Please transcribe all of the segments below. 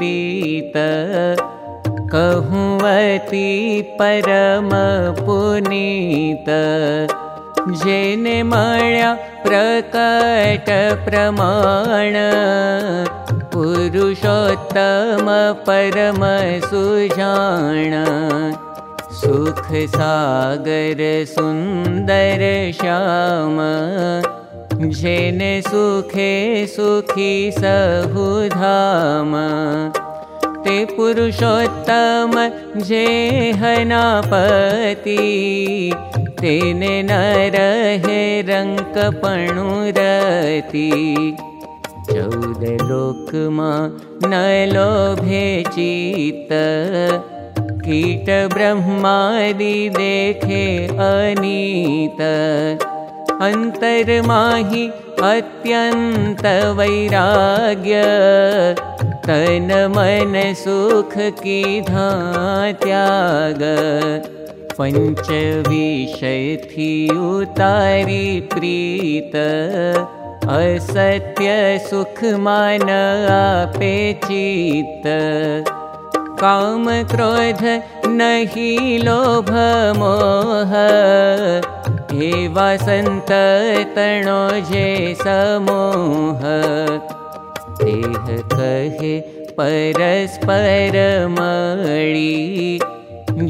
रीत कहूवती परम पुनीत जेने मळ्या प्रकट प्रमाण पुरुषोत्तम परम सुजान सुख सागर सुन्दर श्याम जेने सुखे सुखी सहुधाम ते पुरुषोत्तम जे हनापति तेने न रहे रङ्कपणुरति चौद लोकमा न लोभे चित कीट ब्रह्मादि देखे अनीत अन्तर्माहि अत्यन्त वैराग्य तन मन सुख की त्याग पंच विषय थी उतारी प्रीत असत्य सुख मान आपे चित काम क्रोध नहीं लोभ मोह हे वसंत तणो जे समोह देह कहे परस्पर मणि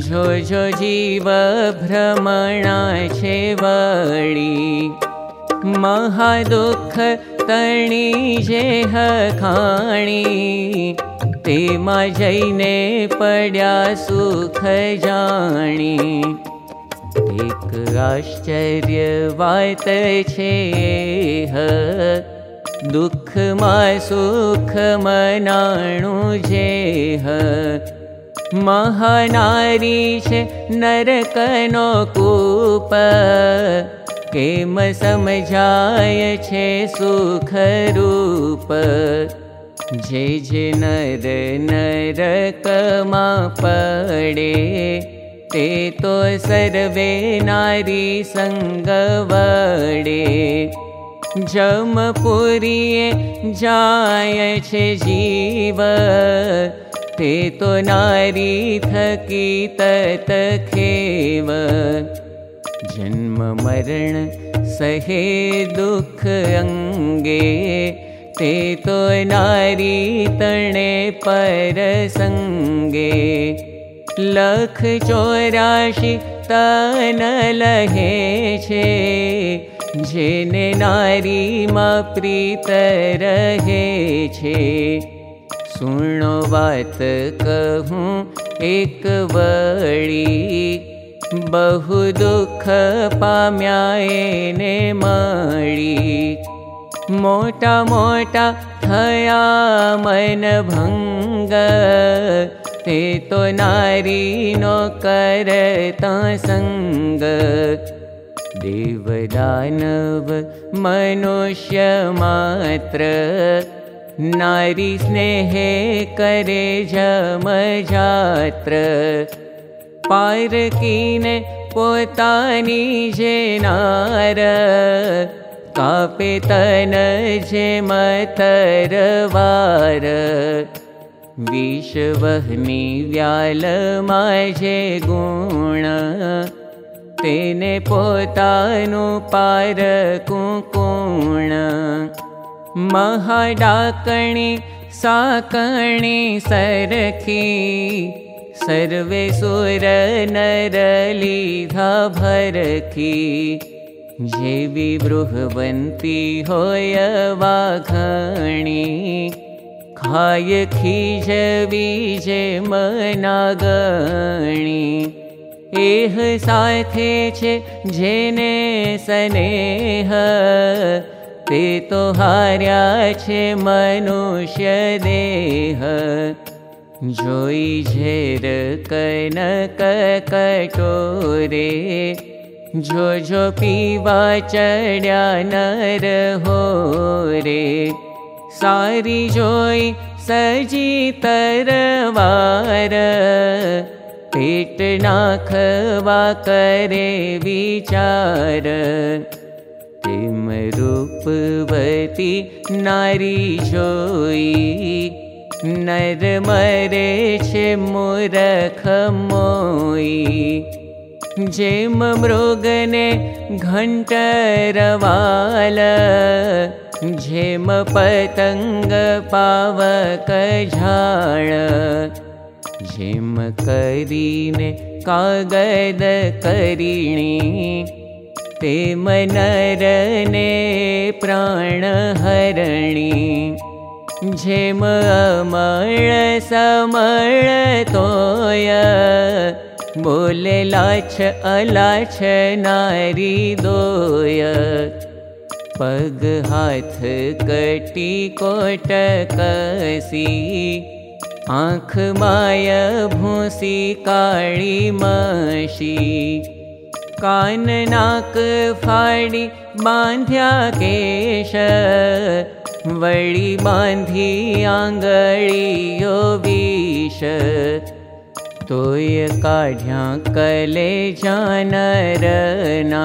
जो जो जीव भ्रमणा छे वणि महादुख तणी जे खाणी तेमा जैने पड्या सुख जाणी आश्चर्य वात छे ह दुख मा सुख मनाणु जे महानारी छे नरकनो कूप केम समझाय छे सुख रूप जे जे नर नरक मा पड़े ते तो सर्वे नारी संग वडे जाय छे जीव। ते तो नारी थकी तत खेव। जन्म मरण सहे दुख अंगे। ते तो नारी तणे पर संगे लख चौराशी तन छे। जेने नारी मा प्रीत सुनो बात कहूं एक वड़ी। बहु दुख पाम्याए ने मड़ी। मोटा मोटा थया मन भंग ते तो नारी नो करता संग। देवदानव मनुष्य मात्र। नारी स्नेहे करे जमजात्र पारकीने पोतानी जे नार कापे तन जे मतरवार विश्वहनी व्याल माजे गुण। तेने पोतानु पार कुकुण। महाडाकणी साकणी सरखी। सर्वे सुर नर लीधा भरखी। जेवी बृहवन्ती होय वाघणी खाय खीजवी जे मनागणी एह स्नेह ते तो झेर कनक कटोरे जो जो पीवा चढ़्या नर हो रे सारी जोई सजी तरवार। पेट नाखवा करे विचार। तेम रूपवती नारी जोई नर मरे छे मूरख मोई। जेम मृगने घण्टरवाल जेम पतङ्ग पावक झाळ जेम करीने कागद करिणी ते मनरने प्राण हरणी जेम अमळ समळ तोय बोले लाछ अलाछ नारी दोय पग हाथ कटी कसी। आँख माय भूसी काली मशी कान नाक फाड़ी बांध्या केश। वड़ी बांधी आंगड़ियो विष। तोय काढ्या कले जानरना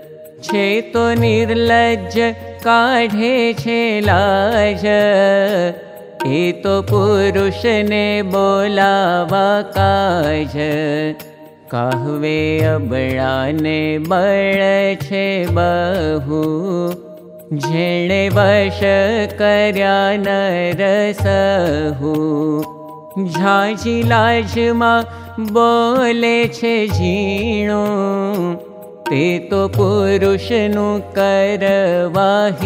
निर्लज काढ़े छे लाज। ए तो पुरुष ने बोलावा काज। कहवे अबड़ा ने बड़ छे बहु। जेणे वश कर्या नरसहु झाजी लाजमा बोले छे झीणो तो पुरुषनु करवाहीणु।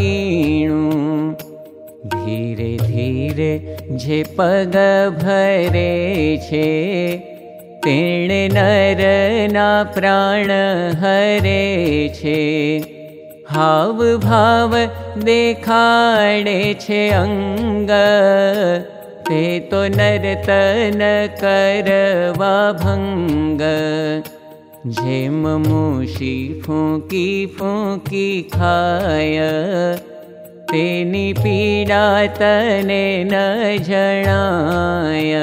धीरे धीरे जे पग भरे छे तेणे नरना प्राण हरे छे हाव भाव देखाडे छे अंग ते नरतन करवा भंग जेम मूशी फूकी फूकी खाय। तेनी पीड़ा तने न जणाय।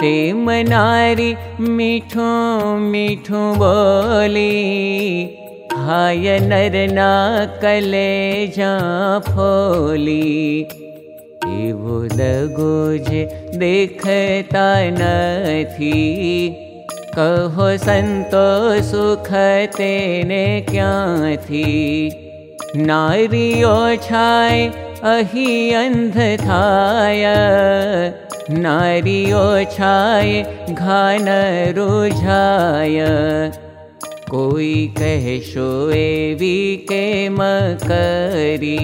तेम नारी मीठू मीठू बोली हाय नरना कले जा फोली। एवो दगो जे देखता नथी कहो संतो सुख तेने क्या थी? नारियो छाय अही घान रुझाय। कोई कहशो एवी के मकरी।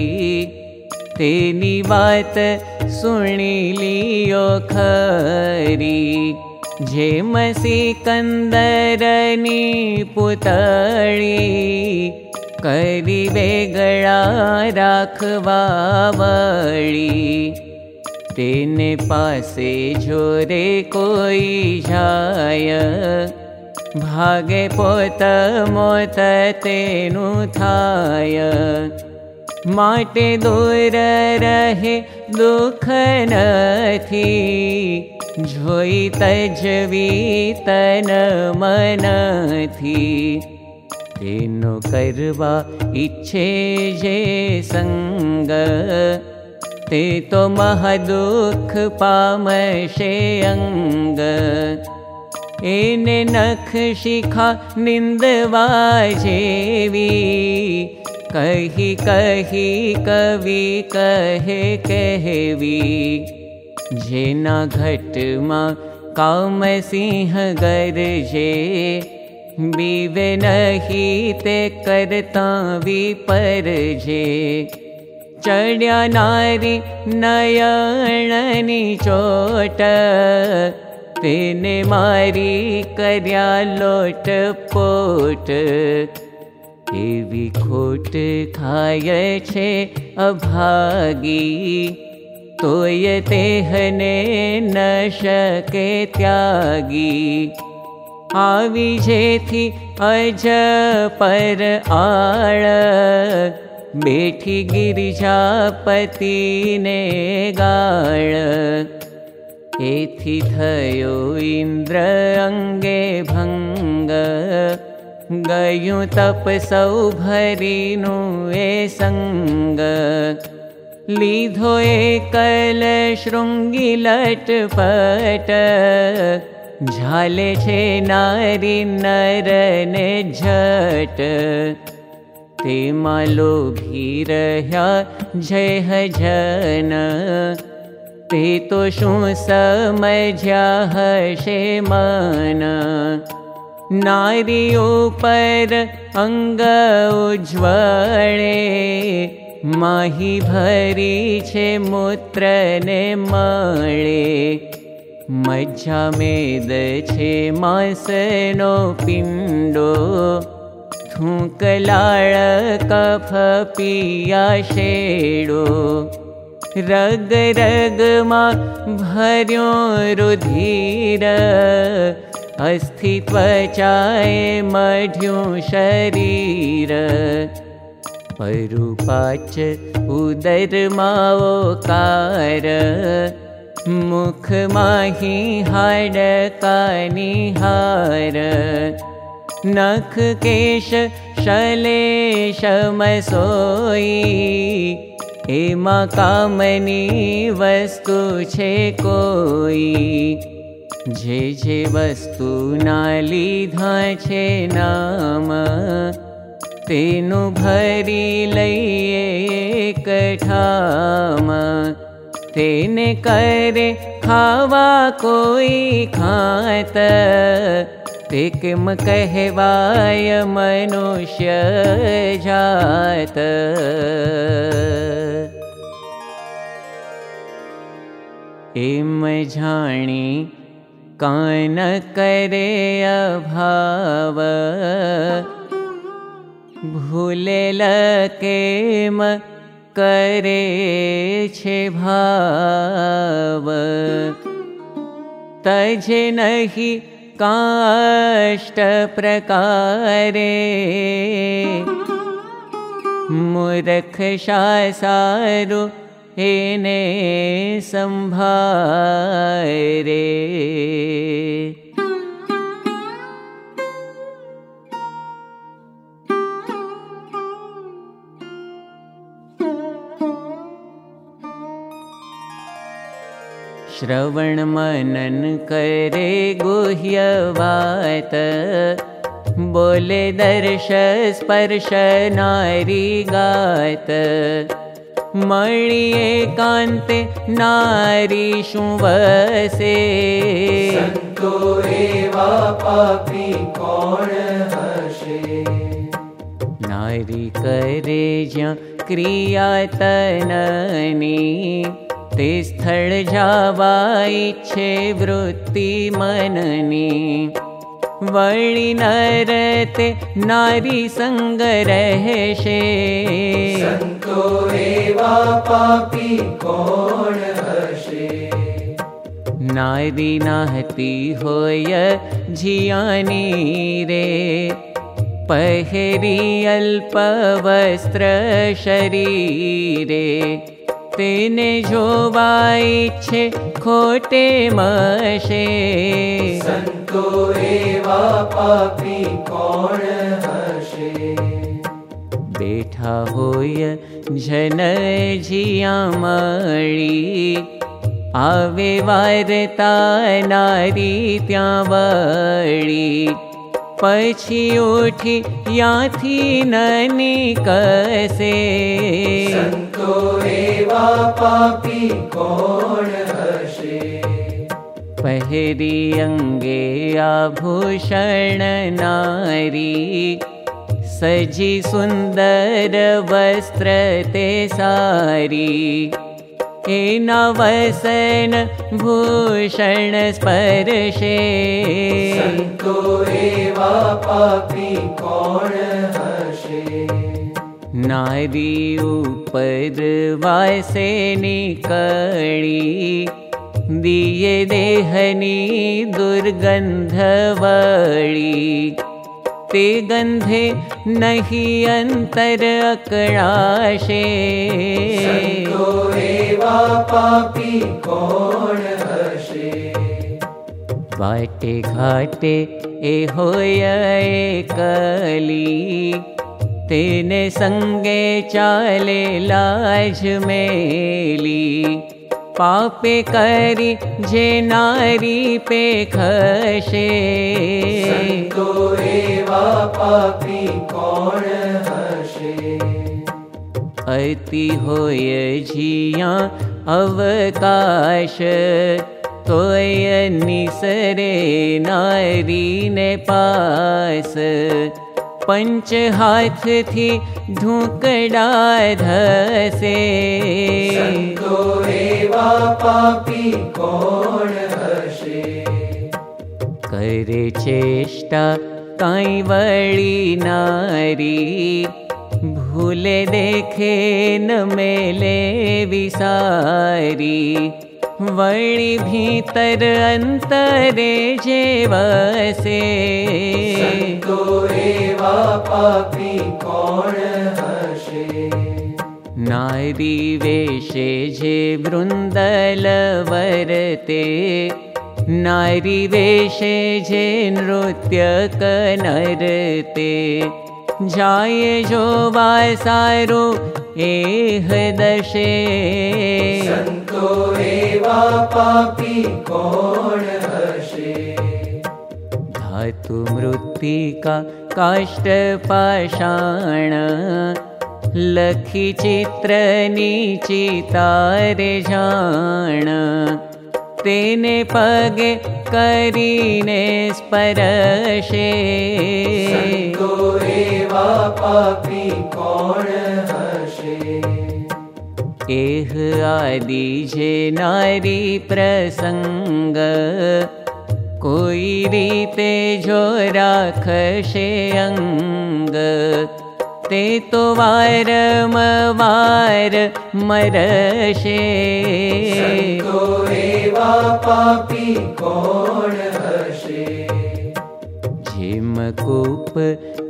तेनी बात सुनी लियो जेम सिकंदरनी पुतळी करी वेगळा राखवा वळी तेने पासे जोरे कोई जाय भागे पोत मोत तेनु थाय. माटे दूर रहे दुख जोई तजवी तन मन थी तेनो करवा इच्छे जे संग। ते तो महदुख पामशे अंग। एने नख शिखा निंदवा जेवी। कही कही कवि कहे कहवी जेना घट मा काम सिंह गरजे बीवे नहीं ते करता विपर जे। चढ़िया नारी नयणनी चोट तेने मारी कर्या लोट पोट। एवी खोट खाय छे अभागी तोय तेहने न शके त्यागी। आवी जेथी अज पर आळ। बेठी गिरिजापति ने गाळ। एथी थयो इन्द्र अंगे भंग। गयु तप सौ भरीनु ए संग लीधो एकल शृंगी लटपट झाले छे नारी नर ने झट ते शू समझ्या हशे मन नारी अंग उज्वले माही भरी छे मूत्र ने मज्जा मेद नो पिंडो। थूकलाळ कफ पिया शेडो। रग रग मा भर्यो रुधिर। अस्थित्वचाय मढ्युं शरीर परुपाच नख केश शलेशमसोयी एमा कामनी वस्तु छे कोई जे जे वस्तु लीधा छे नाम तेनु भरी कठाम तेने करे खावा कोई खात। ते किम कहवाय मनुष्य जात। एम जाणी कान करे अभाव भूले लकेम करे छे भाव। तजे नहीं काष्ट प्रकारे। मूर्ख सारू ने संभारे श्रवण मनन करे गुह्यवात। बोले दर्श स्पर्श नारी गात। मणिये कान्ते नारी शुवसे। संतो एवा पापी कोण हशे नारी करे ज्या क्रिया तननी ते स्थल जावा इच्छे वृत्ति मननी. वणि नरते नारी संग रहेशे. संतो एवा पापी कोण हशे? नारी नाहती होय जियानी रे. पहेरी अल्प वस्त्र शरीरे तेने जोवाई छे खोटे मशे। संतो एवा पापी कोण हशे बेठा होय जन जिया मळी आवे वारता नारी त्या वळी પછી ઉઠી યાથી નની કસે સંતો એવા પાપી કોણ હશે પહેરી અંગે આભૂષણ નારી સજી સુંદર વસ્ત્ર તે સારી वसन भूषण स्पर्शे। संतो एवा पापी कोण हशे नारी ऊपर वासे निकड़ी दिए देहनी दुर्गंधवड़ी ते गंधे नहीं संतो एवा पापी कोण हशे वाटे घाटे ए होय कली तेने संगे चाले लाज मेली। पापे करी जे नारी पे खशे। संतो एवा पापी कोण अति होय जिया अवकाश तोय निसरे नारी ने पास। पंच हाथ थी ढूकड़ा धसे। संतो एवा पापी कोण हशे करे चेष्टा काई वड़ी नारी भूले देखे न मेले विसारी। वड़ी भीतर अंतरे जेवसे। संतो एवा पापी कोण हशे नारी वेशे जे वृन्दल वरते। नारी वेशे जे नृत्य कनरते जाय जो वासारो एह दशे संतो एवा पापी कोण हशे धातु मृत्तिका काष्ठ पाषाण लखी चित्र चितारे जाण तेने पगे करीने स्परशे। संतो एवा पापी कोण हशे एह आदि जे नारी प्रसंग कोई रीते जो राखशे अंग ते तो वारम वार मरशे। संतो एवा पापी कोण हशे झिम कूप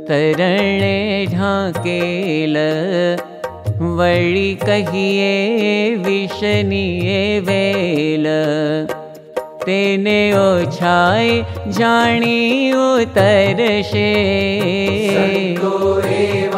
तरणे ढाकेल वळी कहिए वेल। तेने ओछाय जाणी उतरशे। संतो एवा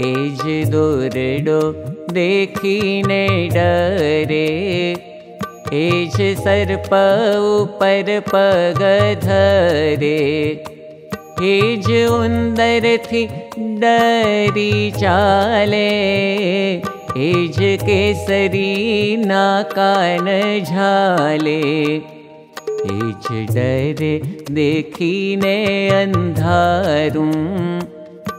એજ દોરડો દેખીને ડરે એજ સર્પ ઉપર પગ ધરે એજ ઉંદરથી ડરી ચાલે એજ કેસરી ના કાન ઝાલે એજ ડરે દેખીને અંધારું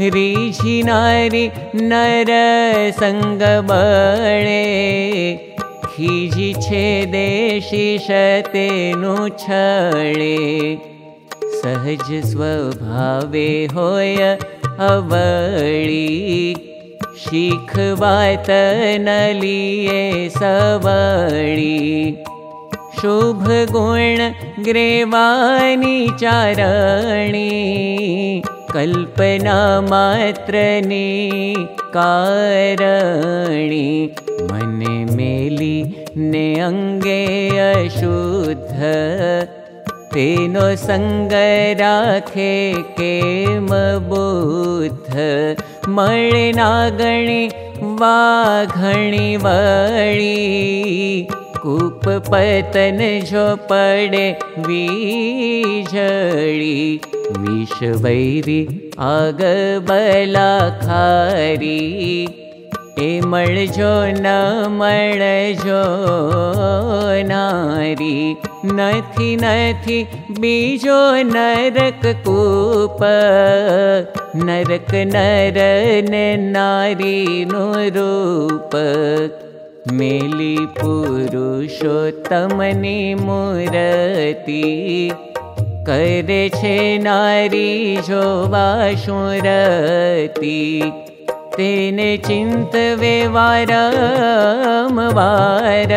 ऋषि नारी नर रिनारि नरसङ्गबे खी चेदे शतेन सहज स्वभावे होय अवळी। शिखवातनलिये सबि शुभ गुण ग्रेवानि चारणी। कल्पनामात्रनि मात्री मन मने मेली ने अङ्गे अशुद्ध तेनो सङ्गराखे केम बुद्ध मणि नागणि वा घणि वणि कूप पतन पड़े विष वैरी आग बला खारी। ए मळजो न मळजो नारी नथी नथी बीजो नरक नर नारी नो रूप मेली पुरुषोत्तमनि मूरति। करे छे नारी जो वाशुरति तेने चिन्त वेवारम वार।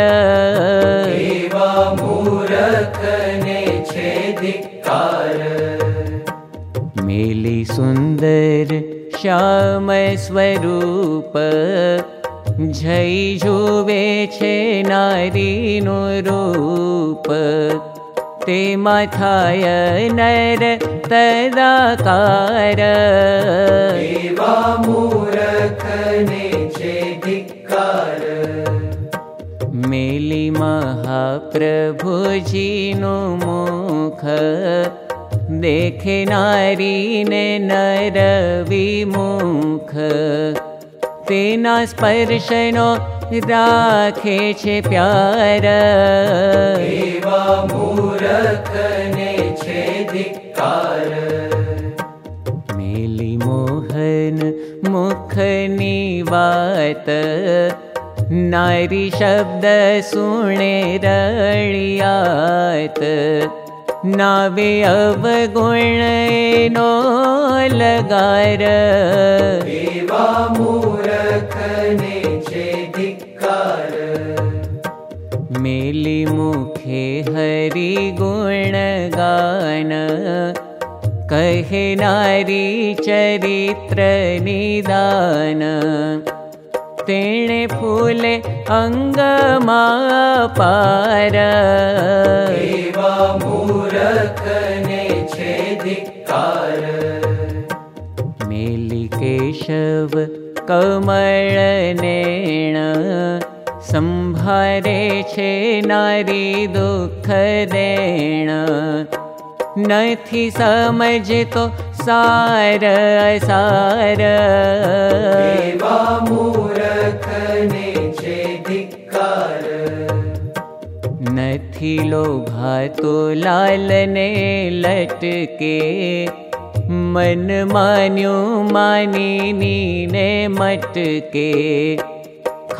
एवा मूरखने छे धिक्कार। मेली सुन्दर श्याम स्वरूप जय जुवे छे नारी नो रूप ते माथाय नर धिक्कार। मेली महाप्रभुजी नो मुख। देखे नारी ने नर विमुख तेना स्पर्शनो राखे छे प्यार। एवा मूरखने छे धिक्कार। मेली मोहन मुखनी वात नारी शब्द सुणे रळियात। नावे अवगुण नो लगार। मूरखने मेली मुखे हरि गुण गान। कहे नारी चरित्र निदान। तेणे फूले पार एवा मूरखने छे धिक्कार। मेली केशव कमल भारे छे नारी दुख देण। नो सार सारि लो भातु लाल ने लट के मन मान्य मानि ने मटके।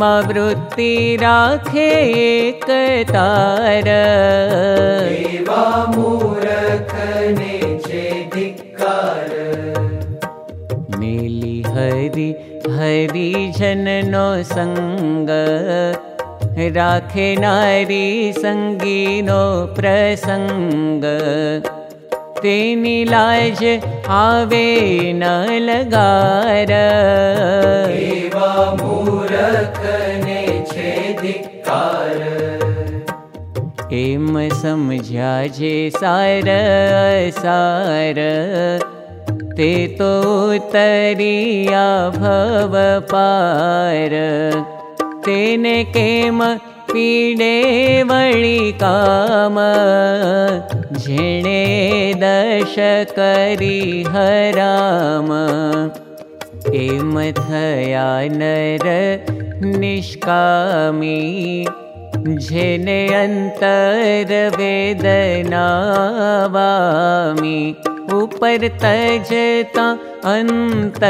मावृत्ति राखे कारी हरि हरि जनो सङ्ग राखे नारि सङ्गीनो प्रसङ्ग ीनि ह वेना लगारे चे दारम् समझ्या जे सार सार ते तो तरया भव पार। तेन किं पीणे मणिकाम झिणे दशकरिहराम किमथया नर निष्कामी जने अन्तरवेदनावामि ऊपर त जता अन्त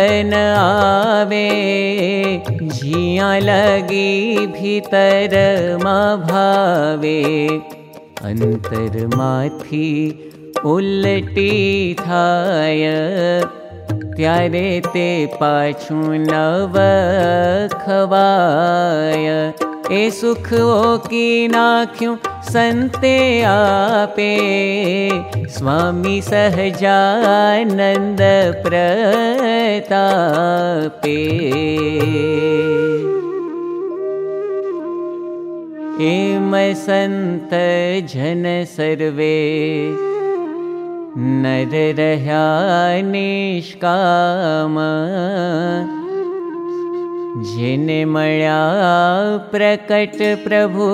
जिया लगी भीतर भावे अन्तर उल्टी थाय। त्यारे ते ते नव खवाय। ए सुख ओ की नाख्यूं संते आपे स्वामी सहजानंद प्रतापे एम संत जन सर्वे नर रह्या निष्काम जिने मळ्या प्रकट प्रभु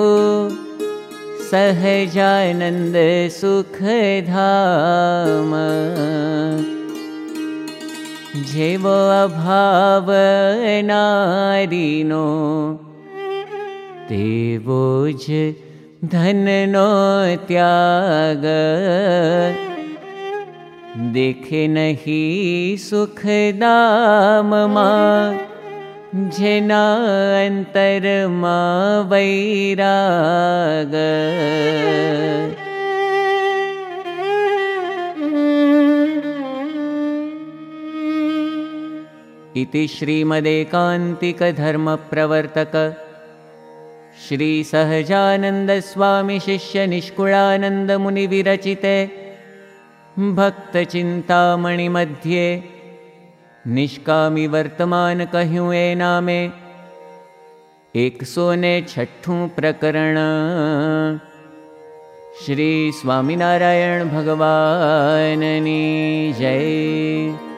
सहजानन्द सुखधाम। जेव अभाव नारीनो तेवो ज धननो त्याग। देखे नहि सुखदाममा जेनान्तर मा वैराग। इति श्रीमदेकान्तिकधर्मप्रवर्तक श्रीसहजानन्दस्वामिशिष्यनिष्कुलानन्दमुनिविरचिते भक्तचिन्तामणिमध्ये निष्कामी वर्तमान कहूँ ए नामे? एक सौ ने छठू प्रकरण। श्री स्वामिनारायण भगवाननी जय